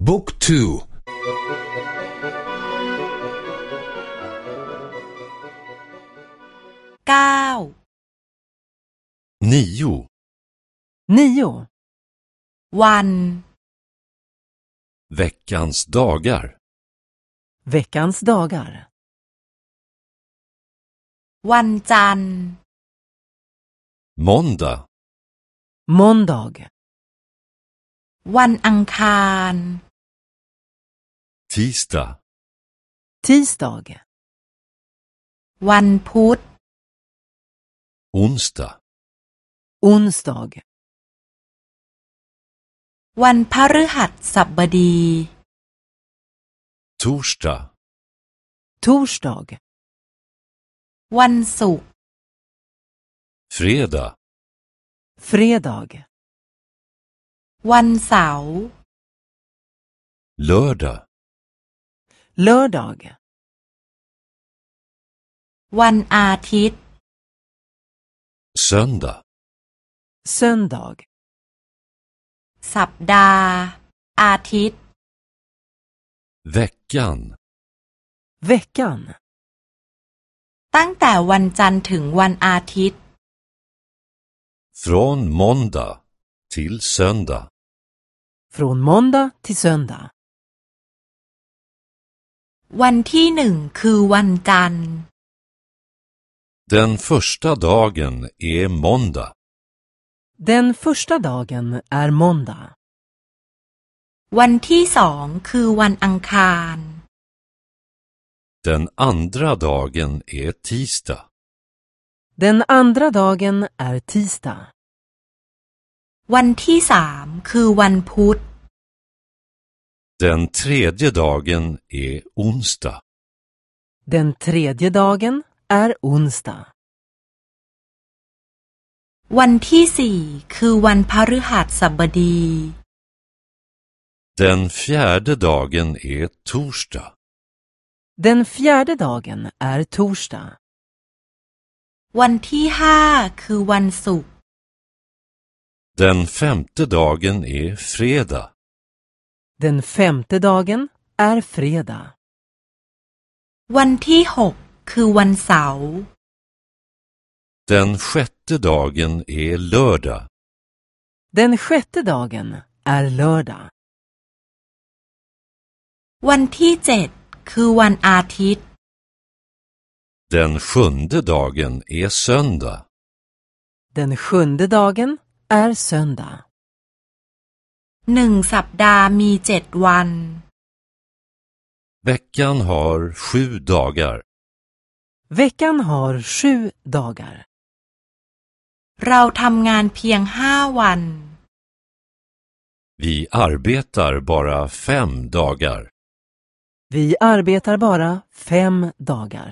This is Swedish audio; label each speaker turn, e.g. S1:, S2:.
S1: Book 2
S2: 9
S3: 9
S1: 9 One.
S2: Veckans dagar.
S3: Veckans dagar.
S1: One
S2: Måndag.
S3: Måndag.
S1: One
S2: tisdag,
S3: Tisdag.
S1: วันพุธ
S2: onsdag,
S3: Onsdag.
S1: วันพฤหัสบดี
S2: torsdag,
S3: Torsdag.
S1: วันศุกร์
S2: fredag,
S3: Fredag.
S1: วันเสาร์
S2: lördag,
S3: Lördag.
S1: วันอาทิตย์
S2: söndag,
S3: Söndag.
S1: สัปดาห์ อาทิตย์
S2: veckan,
S3: Veckan.
S1: ตั้งแต่วันจันทร์ถึงวันอาทิตย์
S2: från måndag till söndag,
S3: Från måndag till söndag.
S1: วันที่หนึ่งคือวันจันทร์
S2: den första dagen är måndag,
S3: Den första dagen är måndag.
S1: วันที่สองคือวันอังคาร
S2: den andra dagen är tisdag,
S3: Den andra dagen är tisdag.
S1: วันที่สามคือวันพุธ
S2: den tredje dagen är onsdag,
S3: Den tredje dagen är onsdag.
S1: วันที่สี่คือวันพฤหัสบดี
S2: den fjärde dagen är torsdag,
S3: Den fjärde dagen är torsdag.
S1: วันที่ห้าคือวันศุกร์
S2: den femte dagen är fredag,
S3: Den femte dagen är fredag.
S1: วันที่หกคือวันเสาร์
S2: den sjätte dagen är lördag,
S3: Den sjätte dagen är lördag.
S1: วันที่เจ็ดคือวันอาทิตย์
S2: den sjunde dagen är söndag,
S3: Den sjunde dagen är söndag.
S1: หนึ่งสัปดาห์มีเจ็ดวัน
S2: veckan har sju dagar,
S3: Veckan har sju dagar.
S1: เราทำงานเพียงห้าวัน
S2: vi arbetar bara fem dagar.
S3: Vi arbetar bara fem dagar.